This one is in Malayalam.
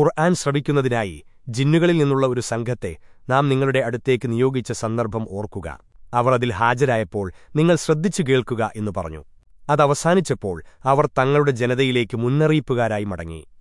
ഖുർആൻ ശ്രവിക്കുന്നതിനായി ജിന്നുകളിൽ നിന്നുള്ള ഒരു സംഘത്തെ നാം നിങ്ങളുടെ അടുത്തേക്ക് നിയോഗിച്ച സന്ദർഭം ഓർക്കുക. അവർ അതിൽ ഹാജരായപ്പോൾ നിങ്ങൾ ശ്രദ്ധിച്ചു കേൾക്കുക എന്നു പറഞ്ഞു. അതവസാനിച്ചപ്പോൾ അവർ തങ്ങളുടെ ജനതയിലേക്ക് മുന്നറിയിപ്പുകാരായി മടങ്ങി.